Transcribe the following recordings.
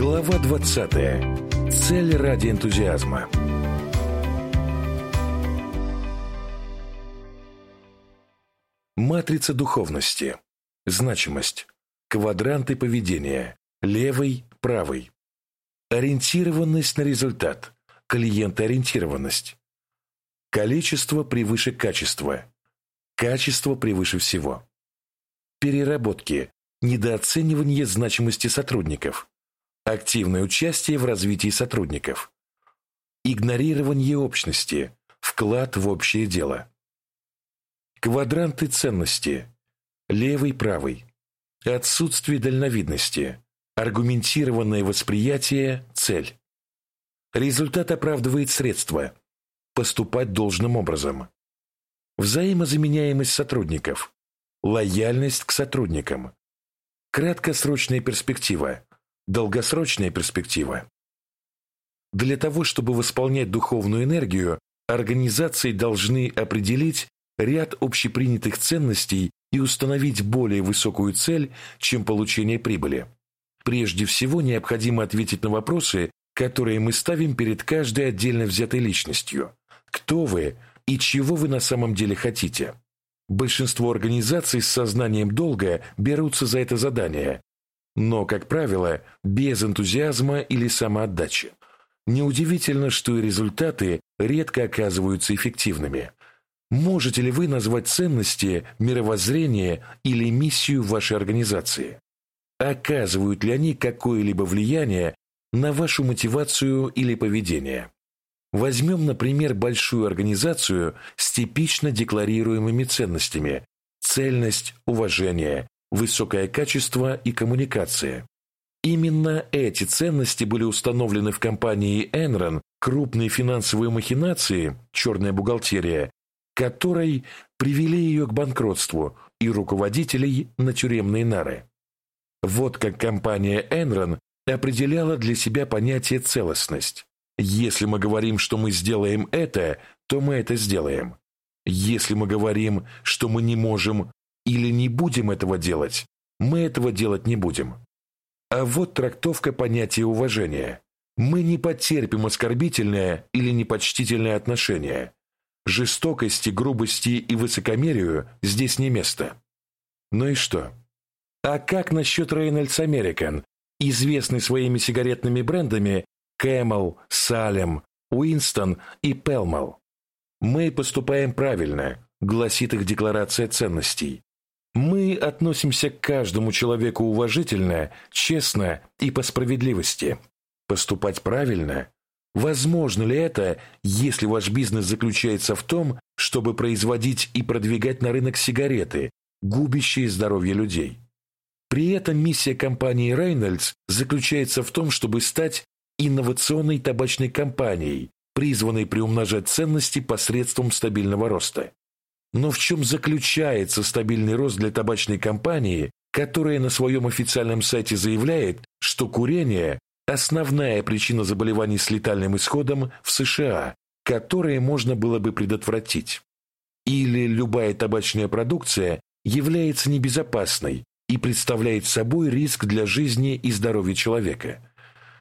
Глава 20. Цель ради энтузиазма. Матрица духовности. Значимость. Квадранты поведения. Левый, правый. Ориентированность на результат. Клиентоориентированность. Количество превыше качества. Качество превыше всего. Переработки. Недооценивание значимости сотрудников. Активное участие в развитии сотрудников. Игнорирование общности. Вклад в общее дело. Квадранты ценности. Левый, правый. Отсутствие дальновидности. Аргументированное восприятие – цель. Результат оправдывает средства. Поступать должным образом. Взаимозаменяемость сотрудников. Лояльность к сотрудникам. Краткосрочная перспектива. Долгосрочная перспектива. Для того, чтобы восполнять духовную энергию, организации должны определить ряд общепринятых ценностей и установить более высокую цель, чем получение прибыли. Прежде всего, необходимо ответить на вопросы, которые мы ставим перед каждой отдельно взятой личностью. Кто вы и чего вы на самом деле хотите? Большинство организаций с сознанием долга берутся за это задание, но, как правило, без энтузиазма или самоотдачи. Неудивительно, что и результаты редко оказываются эффективными. Можете ли вы назвать ценности, мировоззрение или миссию вашей организации? Оказывают ли они какое-либо влияние на вашу мотивацию или поведение? Возьмем, например, большую организацию с типично декларируемыми ценностями – цельность, уважение, высокое качество и коммуникация. Именно эти ценности были установлены в компании Enron крупные финансовые махинации, черная бухгалтерия, которой привели ее к банкротству и руководителей на тюремные нары. Вот как компания Enron определяла для себя понятие «целостность». Если мы говорим, что мы сделаем это, то мы это сделаем. Если мы говорим, что мы не можем или не будем этого делать, мы этого делать не будем. А вот трактовка понятия уважения. Мы не потерпим оскорбительное или непочтительное отношение. Жестокости, грубости и высокомерию здесь не место. Ну и что? А как насчет Reynolds American, известный своими сигаретными брендами Camel, Salem, Уинстон и Pellmell? Мы поступаем правильно, гласит их декларация ценностей. Мы относимся к каждому человеку уважительно, честно и по справедливости. Поступать правильно? Возможно ли это, если ваш бизнес заключается в том, чтобы производить и продвигать на рынок сигареты, губящие здоровье людей? При этом миссия компании Reynolds заключается в том, чтобы стать инновационной табачной компанией, призванной приумножать ценности посредством стабильного роста. Но в чем заключается стабильный рост для табачной компании, которая на своем официальном сайте заявляет, что курение – основная причина заболеваний с летальным исходом в США, которые можно было бы предотвратить? Или любая табачная продукция является небезопасной и представляет собой риск для жизни и здоровья человека?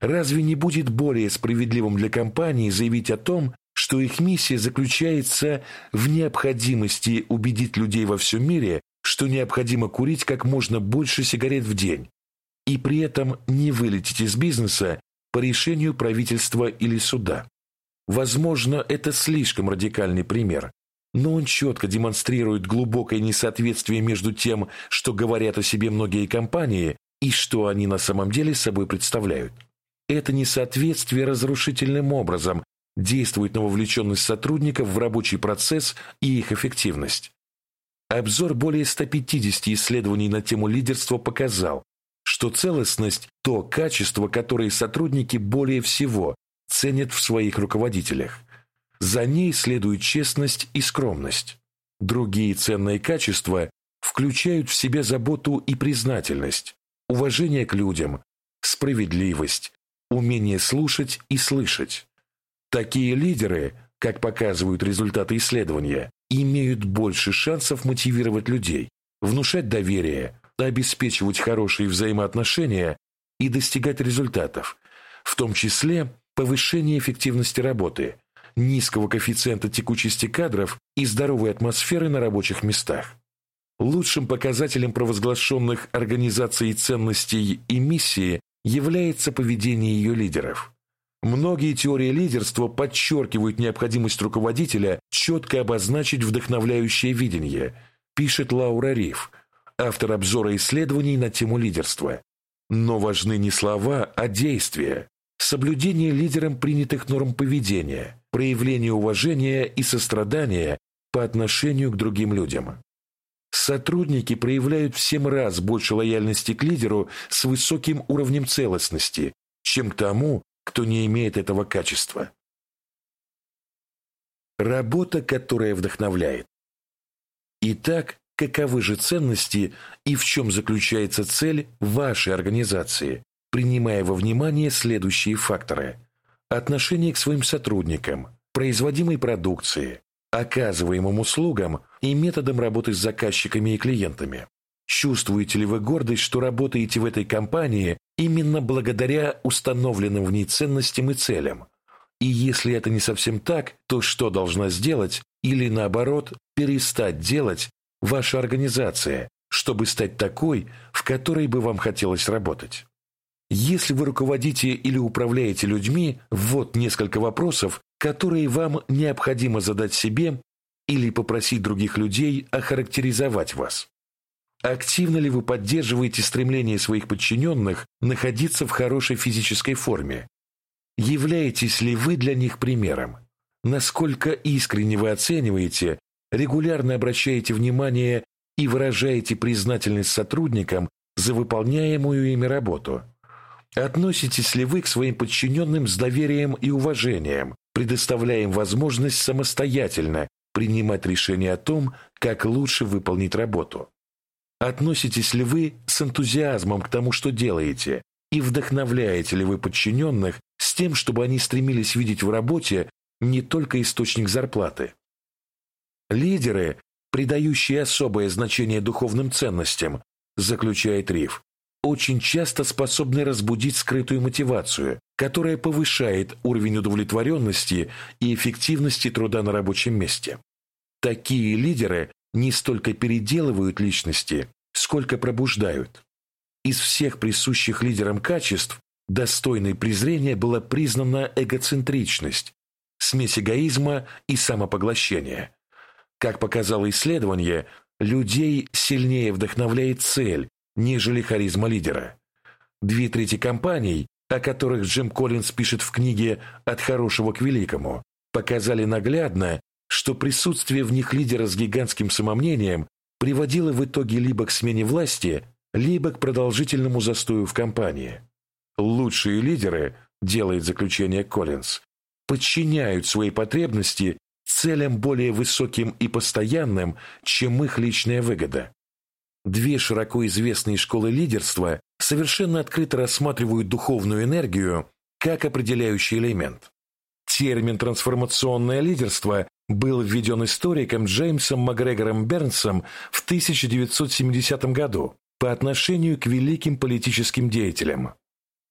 Разве не будет более справедливым для компании заявить о том, что их миссия заключается в необходимости убедить людей во всем мире, что необходимо курить как можно больше сигарет в день, и при этом не вылететь из бизнеса по решению правительства или суда. Возможно, это слишком радикальный пример, но он четко демонстрирует глубокое несоответствие между тем, что говорят о себе многие компании, и что они на самом деле собой представляют. Это несоответствие разрушительным образом действует на вовлеченность сотрудников в рабочий процесс и их эффективность. Обзор более 150 исследований на тему лидерства показал, что целостность – то качество, которое сотрудники более всего ценят в своих руководителях. За ней следует честность и скромность. Другие ценные качества включают в себя заботу и признательность, уважение к людям, справедливость, умение слушать и слышать. Такие лидеры, как показывают результаты исследования, имеют больше шансов мотивировать людей, внушать доверие, обеспечивать хорошие взаимоотношения и достигать результатов, в том числе повышение эффективности работы, низкого коэффициента текучести кадров и здоровой атмосферы на рабочих местах. Лучшим показателем провозглашенных организаций ценностей и миссии является поведение ее лидеров. Многие теории лидерства подчеркивают необходимость руководителя четко обозначить вдохновляющее видение, пишет Лаура Риф, автор обзора исследований на тему лидерства. Но важны не слова, а действия, соблюдение лидером принятых норм поведения, проявление уважения и сострадания по отношению к другим людям. Сотрудники проявляют в 7 раз больше лояльности к лидеру с высоким уровнем целостности, чем к тому, кто не имеет этого качества. Работа, которая вдохновляет. Итак, каковы же ценности и в чем заключается цель вашей организации, принимая во внимание следующие факторы. Отношение к своим сотрудникам, производимой продукции, оказываемым услугам и методам работы с заказчиками и клиентами. Чувствуете ли вы гордость, что работаете в этой компании именно благодаря установленным в ней ценностям и целям? И если это не совсем так, то что должна сделать или наоборот перестать делать ваша организация, чтобы стать такой, в которой бы вам хотелось работать? Если вы руководите или управляете людьми, вот несколько вопросов, которые вам необходимо задать себе или попросить других людей охарактеризовать вас. Активно ли вы поддерживаете стремление своих подчиненных находиться в хорошей физической форме? Являетесь ли вы для них примером? Насколько искренне вы оцениваете, регулярно обращаете внимание и выражаете признательность сотрудникам за выполняемую ими работу? Относитесь ли вы к своим подчиненным с доверием и уважением, предоставляя им возможность самостоятельно принимать решения о том, как лучше выполнить работу? Относитесь ли вы с энтузиазмом к тому, что делаете, и вдохновляете ли вы подчиненных с тем, чтобы они стремились видеть в работе не только источник зарплаты? Лидеры, придающие особое значение духовным ценностям, заключает Риф, очень часто способны разбудить скрытую мотивацию, которая повышает уровень удовлетворенности и эффективности труда на рабочем месте. Такие лидеры не столько переделывают личности, сколько пробуждают. Из всех присущих лидерам качеств достойной презрения была признана эгоцентричность, смесь эгоизма и самопоглощения. Как показало исследование, людей сильнее вдохновляет цель, нежели харизма лидера. Две трети компаний, о которых Джим Коллинз пишет в книге «От хорошего к великому», показали наглядно, что присутствие в них лидера с гигантским самомнением приводило в итоге либо к смене власти, либо к продолжительному застою в компании. Лучшие лидеры, делает заключение Коллинз, подчиняют свои потребности целям более высоким и постоянным, чем их личная выгода. Две широко известные школы лидерства совершенно открыто рассматривают духовную энергию как определяющий элемент. Термин «трансформационное лидерство» был введен историком Джеймсом Макгрегором Бернсом в 1970 году по отношению к великим политическим деятелям.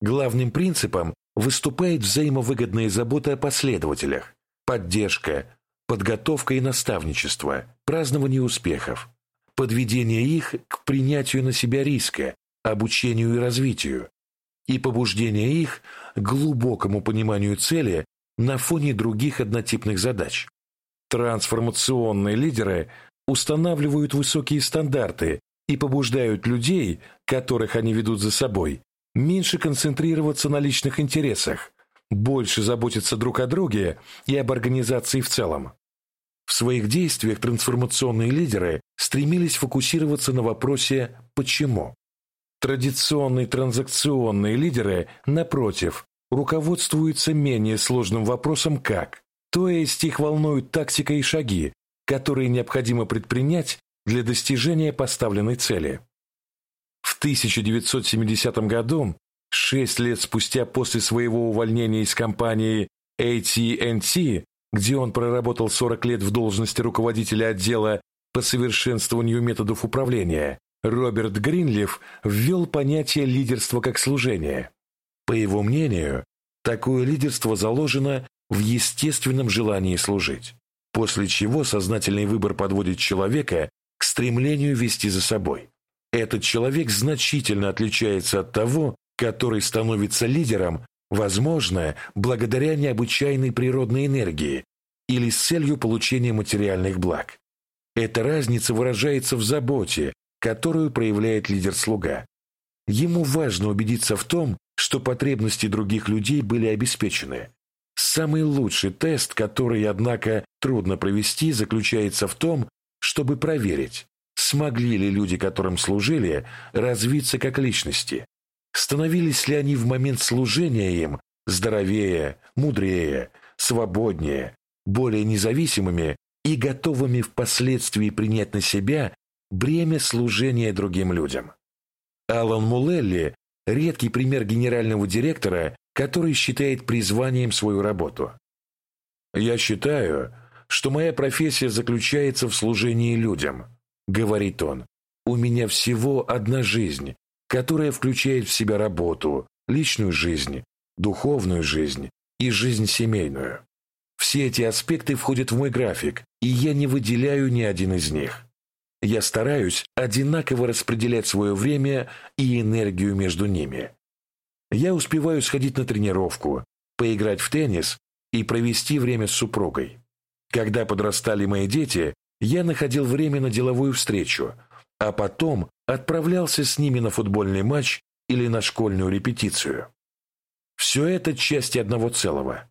Главным принципом выступает взаимовыгодная забота о последователях, поддержка, подготовка и наставничество, празднование успехов, подведение их к принятию на себя риска, обучению и развитию, и побуждение их к глубокому пониманию цели на фоне других однотипных задач. Трансформационные лидеры устанавливают высокие стандарты и побуждают людей, которых они ведут за собой, меньше концентрироваться на личных интересах, больше заботиться друг о друге и об организации в целом. В своих действиях трансформационные лидеры стремились фокусироваться на вопросе «почему?». Традиционные транзакционные лидеры, напротив, руководствуются менее сложным вопросом «как?», то есть их волнуют тактика и шаги, которые необходимо предпринять для достижения поставленной цели. В 1970 году, шесть лет спустя после своего увольнения из компании AT&T, где он проработал 40 лет в должности руководителя отдела по совершенствованию методов управления, Роберт Гринлиф ввел понятие лидерства как служение. По его мнению, такое лидерство заложено в естественном желании служить, после чего сознательный выбор подводит человека к стремлению вести за собой. Этот человек значительно отличается от того, который становится лидером, возможно, благодаря необычайной природной энергии или с целью получения материальных благ. Эта разница выражается в заботе, которую проявляет лидер-слуга. Ему важно убедиться в том, что потребности других людей были обеспечены. Самый лучший тест, который, однако, трудно провести, заключается в том, чтобы проверить, смогли ли люди, которым служили, развиться как личности, становились ли они в момент служения им здоровее, мудрее, свободнее, более независимыми и готовыми впоследствии принять на себя бремя служения другим людям. Алан Мулелли – редкий пример генерального директора, который считает призванием свою работу. «Я считаю, что моя профессия заключается в служении людям», – говорит он. «У меня всего одна жизнь, которая включает в себя работу, личную жизнь, духовную жизнь и жизнь семейную. Все эти аспекты входят в мой график, и я не выделяю ни один из них. Я стараюсь одинаково распределять свое время и энергию между ними. Я успеваю сходить на тренировку, поиграть в теннис и провести время с супругой. Когда подрастали мои дети, я находил время на деловую встречу, а потом отправлялся с ними на футбольный матч или на школьную репетицию. Все это части одного целого.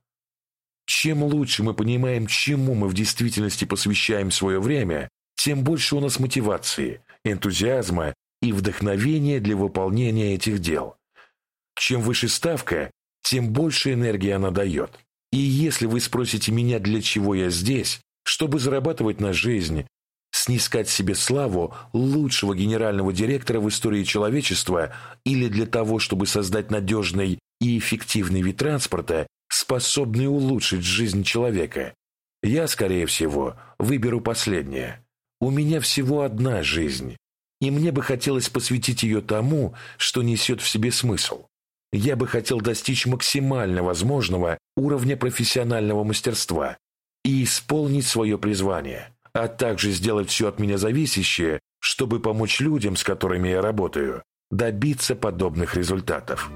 Чем лучше мы понимаем, чему мы в действительности посвящаем свое время, тем больше у нас мотивации, энтузиазма и вдохновения для выполнения этих дел. Чем выше ставка, тем больше энергии она дает. И если вы спросите меня, для чего я здесь, чтобы зарабатывать на жизнь, снискать себе славу лучшего генерального директора в истории человечества или для того, чтобы создать надежный и эффективный вид транспорта, способный улучшить жизнь человека, я, скорее всего, выберу последнее. У меня всего одна жизнь, и мне бы хотелось посвятить ее тому, что несет в себе смысл. Я бы хотел достичь максимально возможного уровня профессионального мастерства и исполнить свое призвание, а также сделать все от меня зависящее, чтобы помочь людям, с которыми я работаю, добиться подобных результатов.